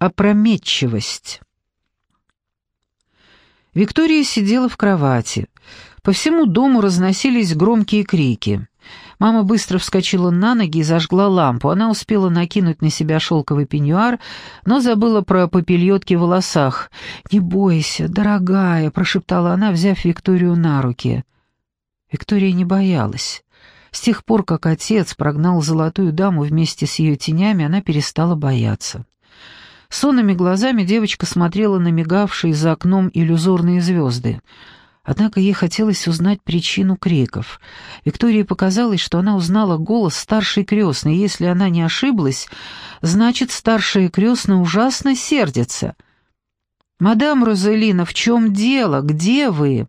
Опрометчивость. Виктория сидела в кровати. По всему дому разносились громкие крики. Мама быстро вскочила на ноги и зажгла лампу. Она успела накинуть на себя шелковый пеньюар, но забыла про попельотки в волосах. «Не бойся, дорогая», — прошептала она, взяв Викторию на руки. Виктория не боялась. С тех пор, как отец прогнал золотую даму вместе с ее тенями, она перестала бояться. Сонными глазами девочка смотрела на мигавшие за окном иллюзорные звезды. Однако ей хотелось узнать причину криков. Виктории показалось, что она узнала голос старшей крестной. Если она не ошиблась, значит, старшая крестная ужасно сердится. «Мадам Розелина, в чем дело? Где вы?»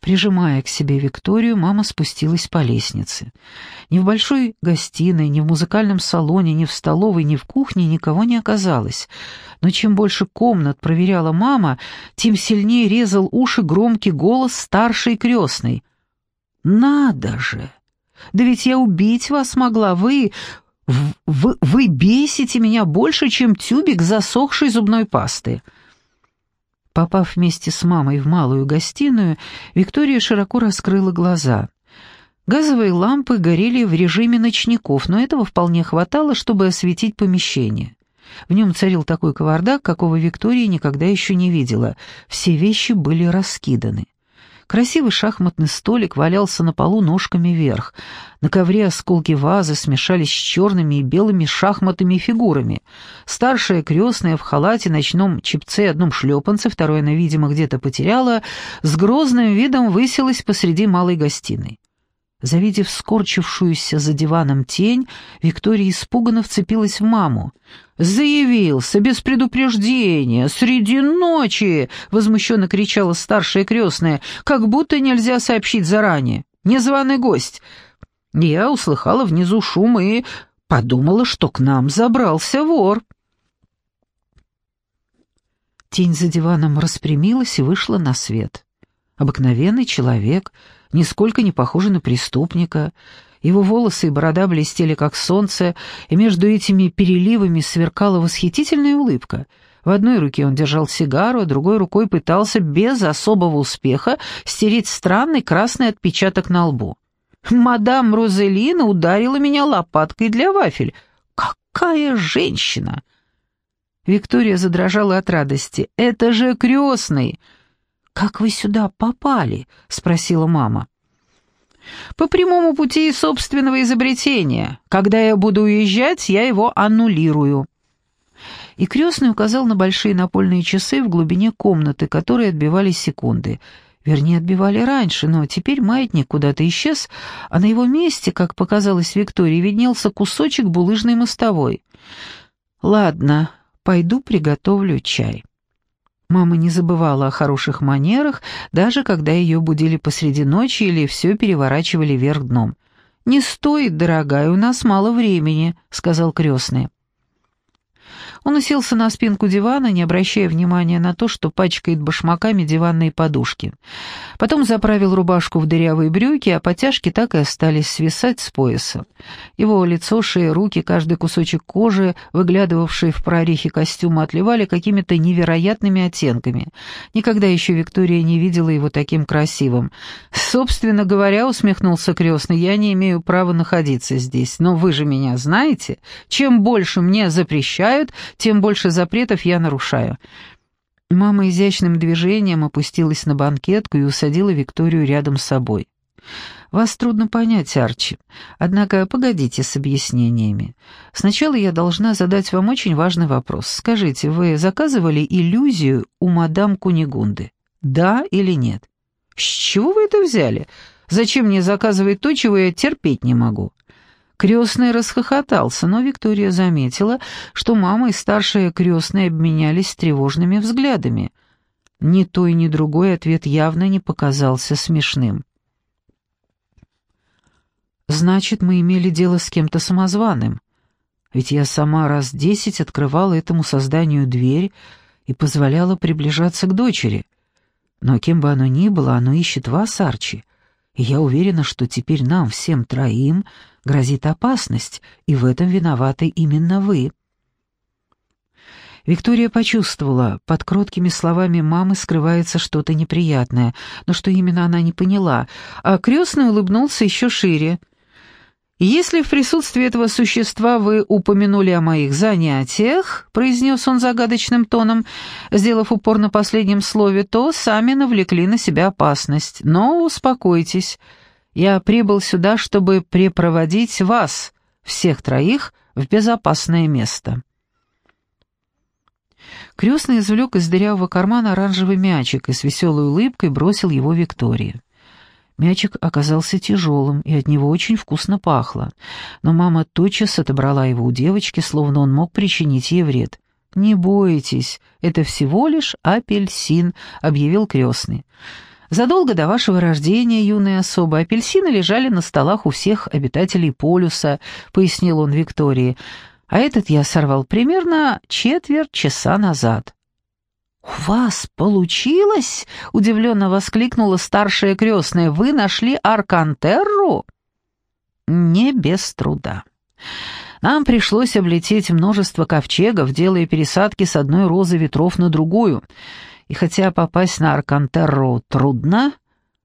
Прижимая к себе Викторию, мама спустилась по лестнице. Ни в большой гостиной, ни в музыкальном салоне, ни в столовой, ни в кухне никого не оказалось. Но чем больше комнат проверяла мама, тем сильнее резал уши громкий голос старшей крестной. «Надо же! Да ведь я убить вас могла! Вы... вы, вы бесите меня больше, чем тюбик засохшей зубной пасты!» Попав вместе с мамой в малую гостиную, Виктория широко раскрыла глаза. Газовые лампы горели в режиме ночников, но этого вполне хватало, чтобы осветить помещение. В нем царил такой кавардак, какого Виктория никогда еще не видела. Все вещи были раскиданы. Красивый шахматный столик валялся на полу ножками вверх. На ковре осколки вазы смешались с черными и белыми шахматными фигурами. Старшая крестная в халате, ночном чепце и одном шлепанце, второе она, видимо, где-то потеряла, с грозным видом высилась посреди малой гостиной. Завидев скорчившуюся за диваном тень, Виктория испуганно вцепилась в маму. «Заявился, без предупреждения, среди ночи!» — возмущенно кричала старшая крестная, «как будто нельзя сообщить заранее. Незваный гость!» Я услыхала внизу шум и подумала, что к нам забрался вор. Тень за диваном распрямилась и вышла на свет. Обыкновенный человек — нисколько не похожий на преступника. Его волосы и борода блестели, как солнце, и между этими переливами сверкала восхитительная улыбка. В одной руке он держал сигару, а другой рукой пытался без особого успеха стереть странный красный отпечаток на лбу. «Мадам Розелина ударила меня лопаткой для вафель. Какая женщина!» Виктория задрожала от радости. «Это же крестный!» «Как вы сюда попали?» — спросила мама. «По прямому пути собственного изобретения. Когда я буду уезжать, я его аннулирую». И крестный указал на большие напольные часы в глубине комнаты, которые отбивали секунды. Вернее, отбивали раньше, но теперь маятник куда-то исчез, а на его месте, как показалось Виктории, виднелся кусочек булыжной мостовой. «Ладно, пойду приготовлю чай». Мама не забывала о хороших манерах, даже когда ее будили посреди ночи или все переворачивали вверх дном. «Не стоит, дорогая, у нас мало времени», — сказал крестный. Он уселся на спинку дивана, не обращая внимания на то, что пачкает башмаками диванные подушки. Потом заправил рубашку в дырявые брюки, а потяжки так и остались свисать с пояса. Его лицо, шея, руки, каждый кусочек кожи, выглядывавшие в прорехи костюма, отливали какими-то невероятными оттенками. Никогда еще Виктория не видела его таким красивым. «Собственно говоря, — усмехнулся крестный, — я не имею права находиться здесь, но вы же меня знаете. Чем больше мне запрещают, тем больше запретов я нарушаю». Мама изящным движением опустилась на банкетку и усадила Викторию рядом с собой. «Вас трудно понять, Арчи. Однако погодите с объяснениями. Сначала я должна задать вам очень важный вопрос. Скажите, вы заказывали иллюзию у мадам Кунигунды? Да или нет? С чего вы это взяли? Зачем мне заказывать то, чего я терпеть не могу?» Крестный расхохотался, но Виктория заметила, что мама и старшая крестная обменялись тревожными взглядами. Ни той, ни другой ответ явно не показался смешным. «Значит, мы имели дело с кем-то самозваным. Ведь я сама раз десять открывала этому созданию дверь и позволяла приближаться к дочери. Но кем бы оно ни было, оно ищет вас, Арчи, я уверена, что теперь нам, всем троим, грозит опасность, и в этом виноваты именно вы». Виктория почувствовала, под кроткими словами мамы скрывается что-то неприятное, но что именно она не поняла, а крестный улыбнулся еще шире. «Если в присутствии этого существа вы упомянули о моих занятиях», — произнес он загадочным тоном, сделав упор на последнем слове, то сами навлекли на себя опасность. «Но успокойтесь, я прибыл сюда, чтобы препроводить вас, всех троих, в безопасное место». Крестный извлек из дырявого кармана оранжевый мячик и с веселой улыбкой бросил его Виктории. Мячик оказался тяжелым, и от него очень вкусно пахло. Но мама тотчас отобрала его у девочки, словно он мог причинить ей вред. «Не бойтесь, это всего лишь апельсин», — объявил крестный. Задолго до вашего рождения, юная особа, апельсины лежали на столах у всех обитателей полюса, пояснил он Виктории а этот я сорвал примерно четверть часа назад». «У вас получилось?» — удивленно воскликнула старшая крестная. «Вы нашли Аркантерру?» «Не без труда. Нам пришлось облететь множество ковчегов, делая пересадки с одной розы ветров на другую. И хотя попасть на Аркантерру трудно,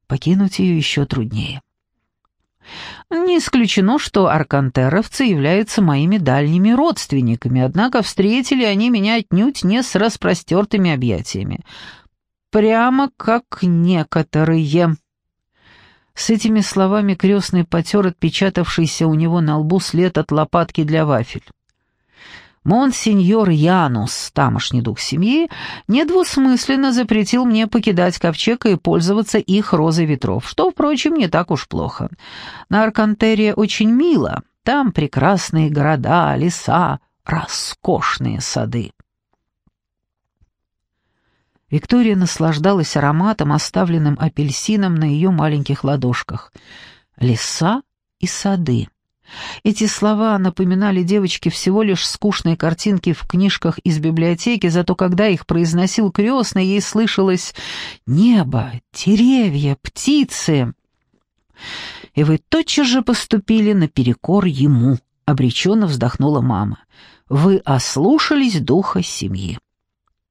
покинуть ее еще труднее. Не исключено, что аркантеровцы являются моими дальними родственниками, однако встретили они меня отнюдь не с распростертыми объятиями. Прямо как некоторые. С этими словами крестный потер отпечатавшийся у него на лбу след от лопатки для вафель. Монсеньор Янус, тамошний дух семьи, недвусмысленно запретил мне покидать ковчег и пользоваться их розой ветров, что, впрочем, не так уж плохо. На Аркантере очень мило, там прекрасные города, леса, роскошные сады. Виктория наслаждалась ароматом, оставленным апельсином на ее маленьких ладошках. Леса и сады. Эти слова напоминали девочке всего лишь скучные картинки в книжках из библиотеки, зато когда их произносил крестный, ей слышалось «небо, деревья, птицы». «И вы тотчас же поступили наперекор ему», — обреченно вздохнула мама. «Вы ослушались духа семьи».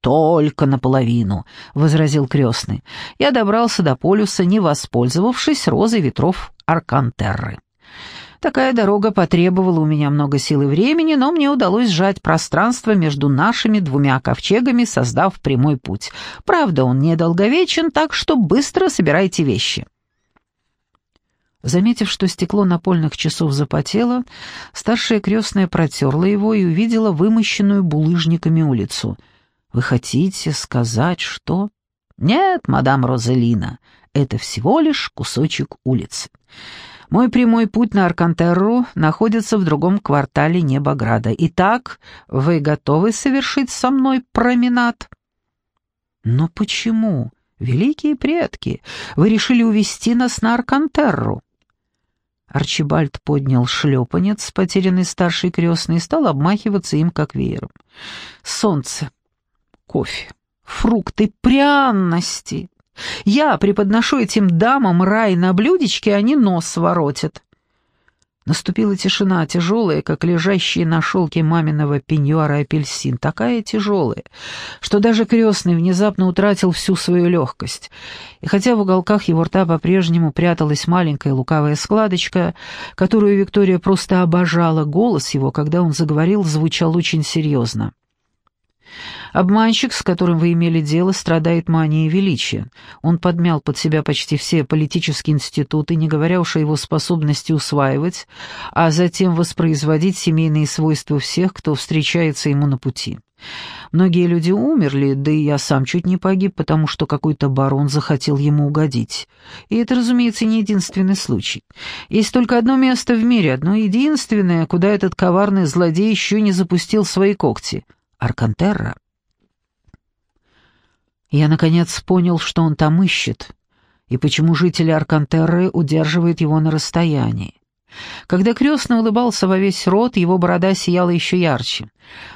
«Только наполовину», — возразил крестный. «Я добрался до полюса, не воспользовавшись розой ветров Аркантерры». Такая дорога потребовала у меня много сил и времени, но мне удалось сжать пространство между нашими двумя ковчегами, создав прямой путь. Правда, он недолговечен, так что быстро собирайте вещи». Заметив, что стекло напольных часов запотело, старшая крестная протерла его и увидела вымощенную булыжниками улицу. «Вы хотите сказать, что...» «Нет, мадам Розелина, это всего лишь кусочек улицы. Мой прямой путь на Аркантерру находится в другом квартале Небограда. Итак, вы готовы совершить со мной променад?» «Но почему, великие предки, вы решили увести нас на Аркантерру?» Арчибальд поднял шлепанец, потерянный старший крестный, и стал обмахиваться им, как веером. «Солнце, кофе, фрукты, пряности!» Я преподношу этим дамам рай на блюдечке, они нос воротят. Наступила тишина, тяжелая, как лежащий на шелке маминого пеньюара апельсин, такая тяжелая, что даже крестный внезапно утратил всю свою легкость. И хотя в уголках его рта по-прежнему пряталась маленькая лукавая складочка, которую Виктория просто обожала, голос его, когда он заговорил, звучал очень серьезно. Обманщик, с которым вы имели дело, страдает манией величия. Он подмял под себя почти все политические институты, не говоря уж о его способности усваивать, а затем воспроизводить семейные свойства всех, кто встречается ему на пути. Многие люди умерли, да и я сам чуть не погиб, потому что какой-то барон захотел ему угодить. И это, разумеется, не единственный случай. Есть только одно место в мире, одно единственное, куда этот коварный злодей еще не запустил свои когти — Аркантерра. Я, наконец, понял, что он там ищет, и почему жители Аркантерры удерживают его на расстоянии. Когда крестный улыбался во весь рот, его борода сияла еще ярче.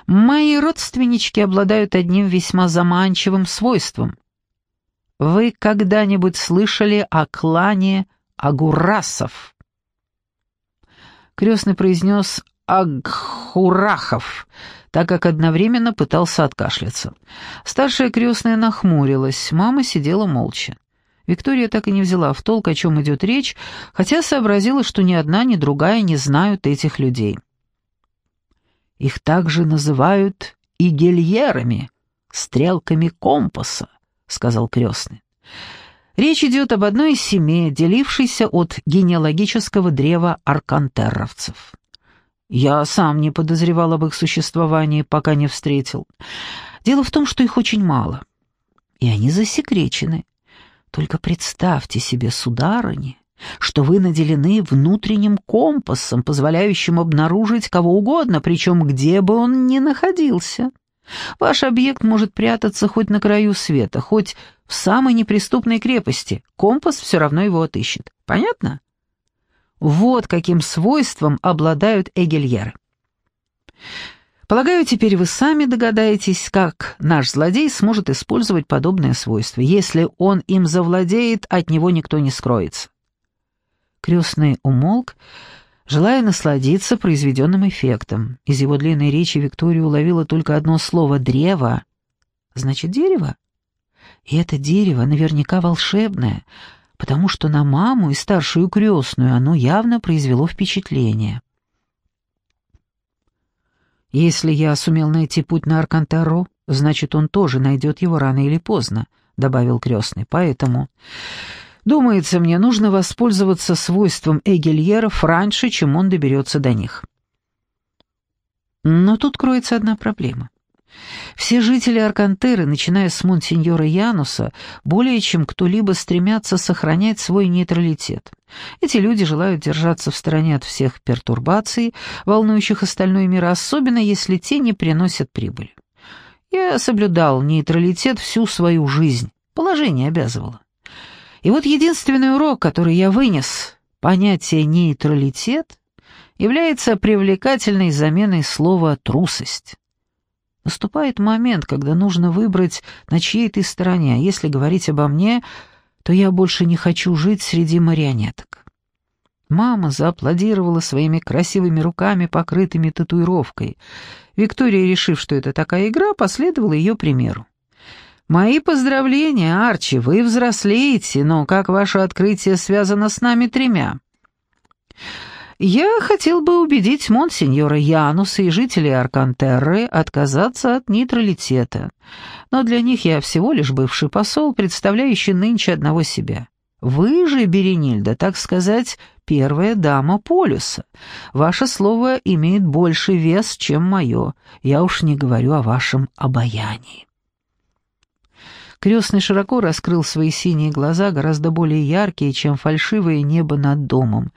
«Мои родственнички обладают одним весьма заманчивым свойством. Вы когда-нибудь слышали о клане Агурасов?» Крестный произнес Агхурахов, так как одновременно пытался откашляться. Старшая крестная нахмурилась, мама сидела молча. Виктория так и не взяла в толк, о чем идет речь, хотя сообразила, что ни одна, ни другая не знают этих людей. Их также называют игельерами, стрелками компаса, сказал крестный. Речь идет об одной из семей, делившейся от генеалогического древа аркантерровцев. Я сам не подозревал об их существовании, пока не встретил. Дело в том, что их очень мало, и они засекречены. Только представьте себе, сударыни, что вы наделены внутренним компасом, позволяющим обнаружить кого угодно, причем где бы он ни находился. Ваш объект может прятаться хоть на краю света, хоть в самой неприступной крепости. Компас все равно его отыщет. Понятно? Вот каким свойством обладают эгельеры. Полагаю, теперь вы сами догадаетесь, как наш злодей сможет использовать подобное свойство. Если он им завладеет, от него никто не скроется. Крестный умолк, желая насладиться произведенным эффектом. Из его длинной речи Виктория уловила только одно слово «древо». Значит, дерево? И это дерево наверняка волшебное, потому что на маму и старшую крестную оно явно произвело впечатление. «Если я сумел найти путь на Аркантару, значит, он тоже найдет его рано или поздно», — добавил крестный. «Поэтому, думается мне, нужно воспользоваться свойством эгельеров раньше, чем он доберется до них». Но тут кроется одна проблема. Все жители Аркантеры, начиная с монсеньора Януса, более чем кто-либо стремятся сохранять свой нейтралитет. Эти люди желают держаться в стороне от всех пертурбаций, волнующих остальной мир, особенно если те не приносят прибыли. Я соблюдал нейтралитет всю свою жизнь, положение обязывало. И вот единственный урок, который я вынес, понятие «нейтралитет», является привлекательной заменой слова «трусость». Наступает момент, когда нужно выбрать, на чьей ты стороне, а если говорить обо мне, то я больше не хочу жить среди марионеток. Мама зааплодировала своими красивыми руками, покрытыми татуировкой. Виктория, решив, что это такая игра, последовала ее примеру. «Мои поздравления, Арчи, вы взрослеете, но как ваше открытие связано с нами тремя?» Я хотел бы убедить монсеньора Януса и жителей Аркантерры отказаться от нейтралитета, но для них я всего лишь бывший посол, представляющий нынче одного себя. Вы же, Беренильда, так сказать, первая дама полюса. Ваше слово имеет больший вес, чем мое. Я уж не говорю о вашем обаянии. Крестный широко раскрыл свои синие глаза, гораздо более яркие, чем фальшивое небо над домом.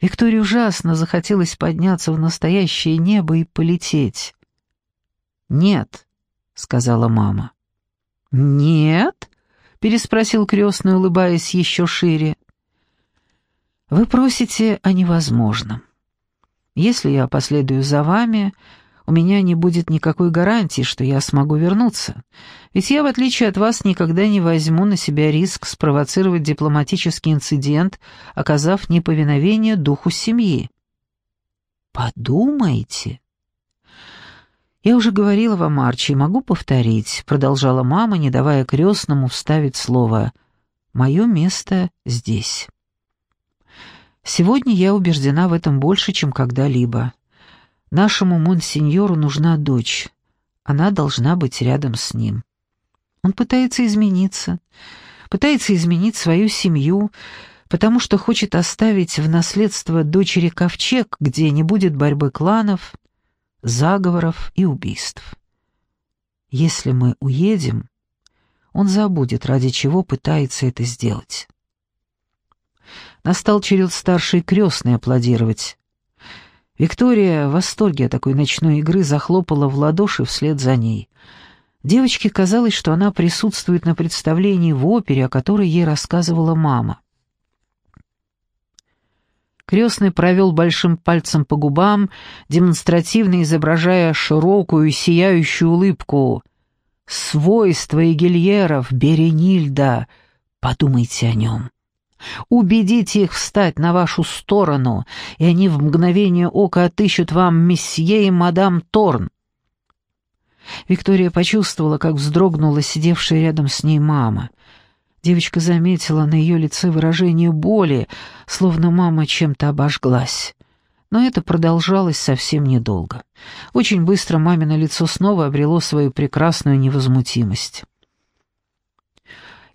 Виктории ужасно захотелось подняться в настоящее небо и полететь. «Нет», — сказала мама. «Нет?» — переспросил крестный, улыбаясь еще шире. «Вы просите о невозможном. Если я последую за вами, у меня не будет никакой гарантии, что я смогу вернуться. Ведь я, в отличие от вас, никогда не возьму на себя риск спровоцировать дипломатический инцидент, оказав неповиновение духу семьи. Подумайте. Я уже говорила вам, Арчи, могу повторить, продолжала мама, не давая крестному вставить слово «Мое место здесь». Сегодня я убеждена в этом больше, чем когда-либо. Нашему монсеньору нужна дочь. Она должна быть рядом с ним. Он пытается измениться, пытается изменить свою семью, потому что хочет оставить в наследство дочери ковчег, где не будет борьбы кланов, заговоров и убийств. Если мы уедем, он забудет, ради чего пытается это сделать. Настал черед старшей крестной аплодировать. Виктория в восторге от такой ночной игры захлопала в ладоши вслед за ней. Девочке казалось, что она присутствует на представлении в опере, о которой ей рассказывала мама. Крестный провел большим пальцем по губам, демонстративно изображая широкую сияющую улыбку. «Свойства Эгельеров, Беренильда, подумайте о нем. Убедите их встать на вашу сторону, и они в мгновение ока отыщут вам месье и мадам Торн. Виктория почувствовала, как вздрогнула сидевшая рядом с ней мама. Девочка заметила на ее лице выражение боли, словно мама чем-то обожглась. Но это продолжалось совсем недолго. Очень быстро мамино лицо снова обрело свою прекрасную невозмутимость.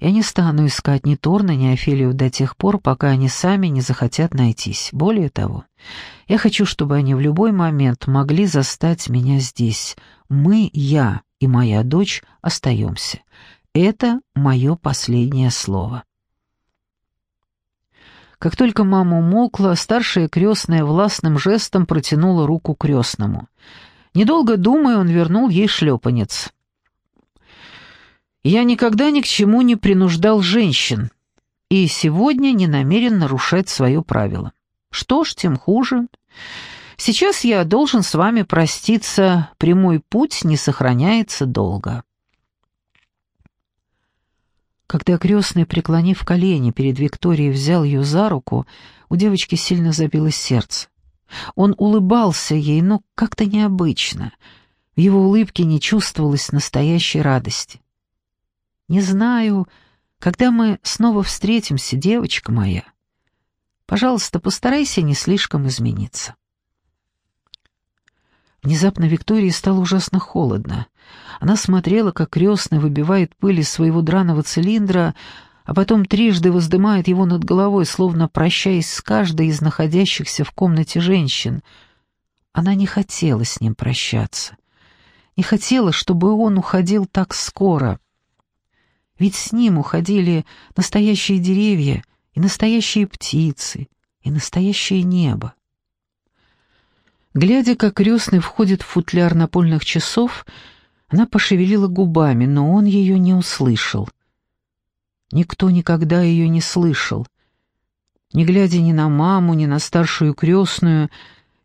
Я не стану искать ни Торна, ни Офелию до тех пор, пока они сами не захотят найтись. Более того, я хочу, чтобы они в любой момент могли застать меня здесь. Мы, я и моя дочь остаемся. Это мое последнее слово. Как только мама умолкла, старшая крестная властным жестом протянула руку крестному. Недолго думая, он вернул ей шлепанец. Я никогда ни к чему не принуждал женщин, и сегодня не намерен нарушать свое правило. Что ж, тем хуже. Сейчас я должен с вами проститься, прямой путь не сохраняется долго. Когда крестный, преклонив колени перед Викторией, взял ее за руку, у девочки сильно забилось сердце. Он улыбался ей, но как-то необычно. В его улыбке не чувствовалось настоящей радости. Не знаю, когда мы снова встретимся, девочка моя. Пожалуйста, постарайся не слишком измениться. Внезапно Виктории стало ужасно холодно. Она смотрела, как крестный выбивает пыль из своего драного цилиндра, а потом трижды воздымает его над головой, словно прощаясь с каждой из находящихся в комнате женщин. Она не хотела с ним прощаться. Не хотела, чтобы он уходил так скоро. Ведь с ним уходили настоящие деревья и настоящие птицы, и настоящее небо. Глядя, как крестный входит в футляр напольных часов, она пошевелила губами, но он ее не услышал. Никто никогда ее не слышал. Не глядя ни на маму, ни на старшую крестную,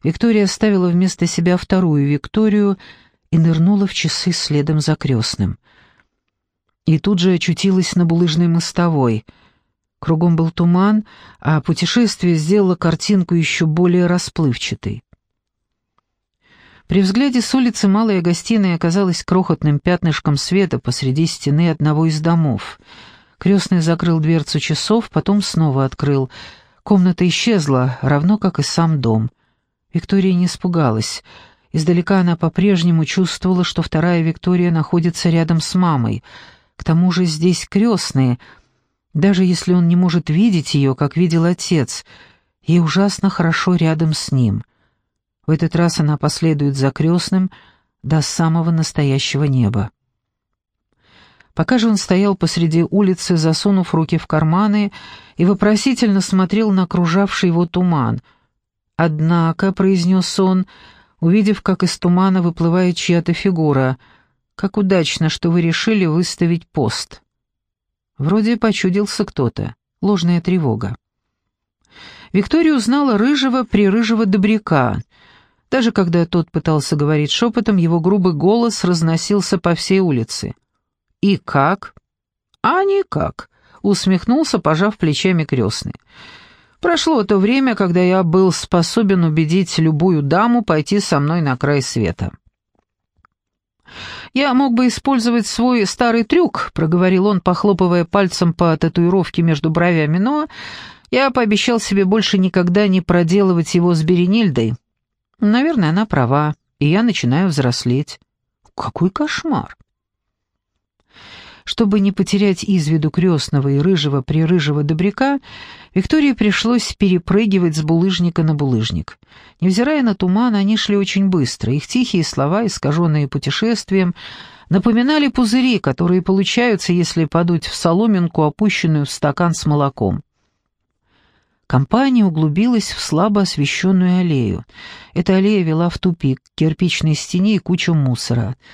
Виктория оставила вместо себя вторую Викторию и нырнула в часы следом за крестным — и тут же очутилась на булыжной мостовой. Кругом был туман, а путешествие сделало картинку еще более расплывчатой. При взгляде с улицы малая гостиная оказалась крохотным пятнышком света посреди стены одного из домов. Крестный закрыл дверцу часов, потом снова открыл. Комната исчезла, равно как и сам дом. Виктория не испугалась. Издалека она по-прежнему чувствовала, что вторая Виктория находится рядом с мамой — к тому же здесь крестные. Даже если он не может видеть ее, как видел отец, ей ужасно хорошо рядом с ним. В этот раз она последует за крестным до самого настоящего неба. Пока же он стоял посреди улицы, засунув руки в карманы, и вопросительно смотрел на окружавший его туман. «Однако», — произнес он, увидев, как из тумана выплывает чья-то фигура — как удачно, что вы решили выставить пост. Вроде почудился кто-то. Ложная тревога. Виктория узнала рыжего прирыжего добряка. Даже когда тот пытался говорить шепотом, его грубый голос разносился по всей улице. «И как?» «А никак», — усмехнулся, пожав плечами крестный. «Прошло то время, когда я был способен убедить любую даму пойти со мной на край света». «Я мог бы использовать свой старый трюк», — проговорил он, похлопывая пальцем по татуировке между бровями, «но я пообещал себе больше никогда не проделывать его с Беренильдой. Наверное, она права, и я начинаю взрослеть». «Какой кошмар!» Чтобы не потерять из виду крестного и рыжего прирыжего добряка, Виктории пришлось перепрыгивать с булыжника на булыжник. Невзирая на туман, они шли очень быстро. Их тихие слова, искаженные путешествием, напоминали пузыри, которые получаются, если подуть в соломинку, опущенную в стакан с молоком. Компания углубилась в слабо освещенную аллею. Эта аллея вела в тупик, к кирпичной стене и кучу мусора —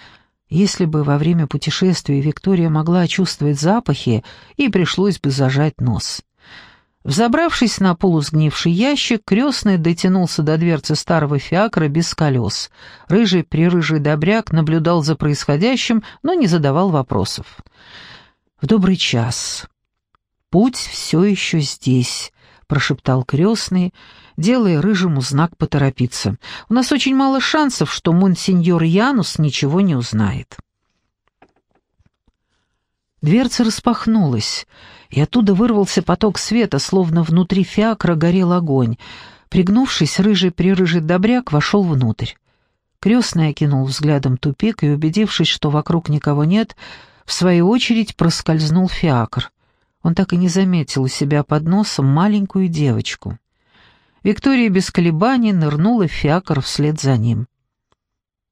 если бы во время путешествия Виктория могла чувствовать запахи, ей пришлось бы зажать нос. Взобравшись на полусгнивший ящик, крестный дотянулся до дверцы старого фиакра без колес. Рыжий прирыжий добряк наблюдал за происходящим, но не задавал вопросов. В добрый час. «Путь все еще здесь», — прошептал крестный, делая рыжему знак поторопиться. «У нас очень мало шансов, что монсеньор Янус ничего не узнает». Дверца распахнулась, и оттуда вырвался поток света, словно внутри фиакра горел огонь. Пригнувшись, рыжий-прирыжий добряк вошел внутрь. Крестный окинул взглядом тупик и, убедившись, что вокруг никого нет, в свою очередь проскользнул фиакр. Он так и не заметил у себя под носом маленькую девочку. Виктория без колебаний нырнула в фиакр вслед за ним.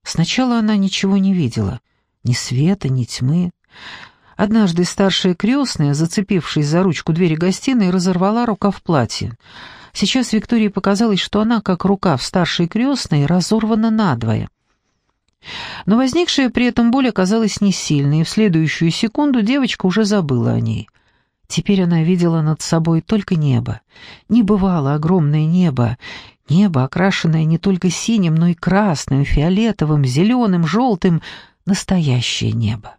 Сначала она ничего не видела, ни света, ни тьмы. Однажды старшая крестная, зацепившись за ручку двери гостиной, разорвала рукав платья. Сейчас Виктории показалось, что она, как рука в старшей крестной, разорвана надвое. Но возникшая при этом боль оказалась не сильной, и в следующую секунду девочка уже забыла о ней. Теперь она видела над собой только небо. Не бывало огромное небо, небо, окрашенное не только синим, но и красным, фиолетовым, зеленым, желтым, настоящее небо.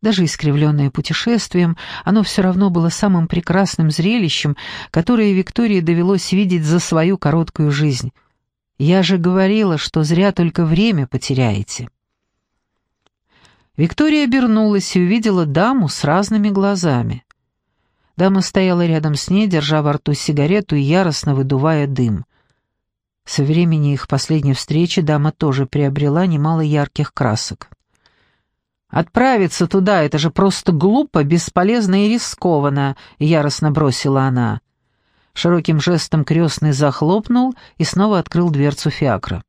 Даже искривленное путешествием, оно все равно было самым прекрасным зрелищем, которое Виктории довелось видеть за свою короткую жизнь. «Я же говорила, что зря только время потеряете». Виктория обернулась и увидела даму с разными глазами. Дама стояла рядом с ней, держа во рту сигарету и яростно выдувая дым. Со времени их последней встречи дама тоже приобрела немало ярких красок. «Отправиться туда — это же просто глупо, бесполезно и рискованно», — яростно бросила она. Широким жестом крестный захлопнул и снова открыл дверцу фиакра.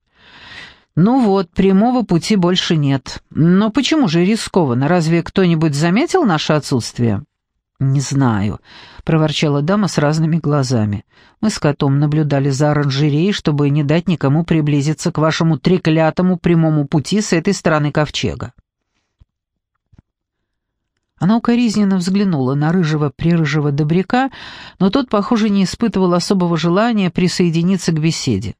«Ну вот, прямого пути больше нет. Но почему же рискованно? Разве кто-нибудь заметил наше отсутствие?» «Не знаю», — проворчала дама с разными глазами. «Мы с котом наблюдали за оранжереей, чтобы не дать никому приблизиться к вашему треклятому прямому пути с этой стороны ковчега». Она укоризненно взглянула на рыжего-прирыжего добряка, но тот, похоже, не испытывал особого желания присоединиться к беседе.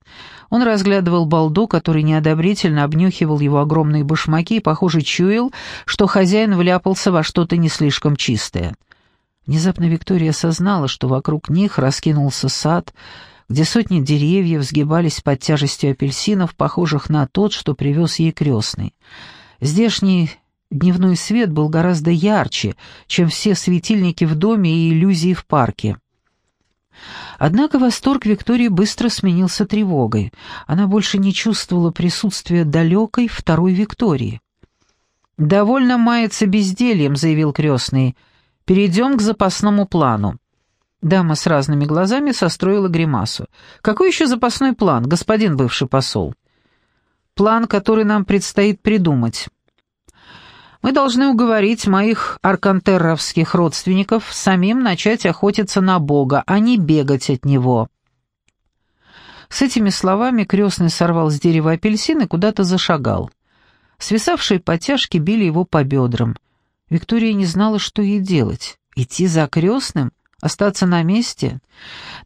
Он разглядывал балду, который неодобрительно обнюхивал его огромные башмаки и, похоже, чуял, что хозяин вляпался во что-то не слишком чистое. Внезапно Виктория осознала, что вокруг них раскинулся сад, где сотни деревьев сгибались под тяжестью апельсинов, похожих на тот, что привез ей крестный. Здешний Дневной свет был гораздо ярче, чем все светильники в доме и иллюзии в парке. Однако восторг Виктории быстро сменился тревогой. Она больше не чувствовала присутствия далекой второй Виктории. «Довольно мается бездельем», — заявил крестный. «Перейдем к запасному плану». Дама с разными глазами состроила гримасу. «Какой еще запасной план, господин бывший посол?» «План, который нам предстоит придумать. Мы должны уговорить моих аркантерровских родственников самим начать охотиться на Бога, а не бегать от Него». С этими словами крестный сорвал с дерева апельсин и куда-то зашагал. Свисавшие подтяжки били его по бедрам. Виктория не знала, что ей делать. Идти за крестным? Остаться на месте?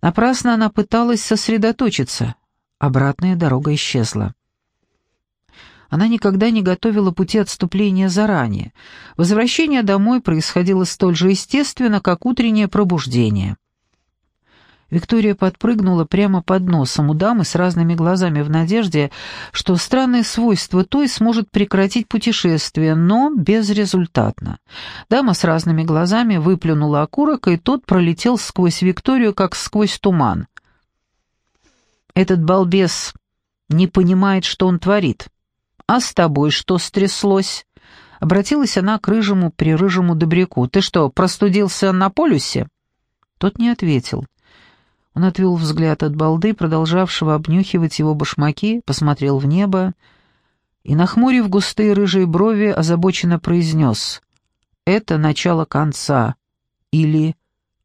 Напрасно она пыталась сосредоточиться. Обратная дорога исчезла. Она никогда не готовила пути отступления заранее. Возвращение домой происходило столь же естественно, как утреннее пробуждение. Виктория подпрыгнула прямо под носом у дамы с разными глазами в надежде, что странное свойство той сможет прекратить путешествие, но безрезультатно. Дама с разными глазами выплюнула окурок, и тот пролетел сквозь Викторию, как сквозь туман. «Этот балбес не понимает, что он творит», «А с тобой что стряслось?» Обратилась она к рыжему прирыжему добряку. «Ты что, простудился на полюсе?» Тот не ответил. Он отвел взгляд от балды, продолжавшего обнюхивать его башмаки, посмотрел в небо и, нахмурив густые рыжие брови, озабоченно произнес «Это начало конца» или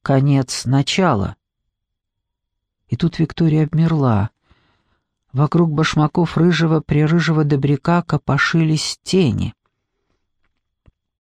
«конец начала». И тут Виктория обмерла. Вокруг башмаков рыжего-прирыжего добряка копошились тени.